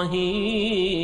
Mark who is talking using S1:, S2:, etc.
S1: من ظهير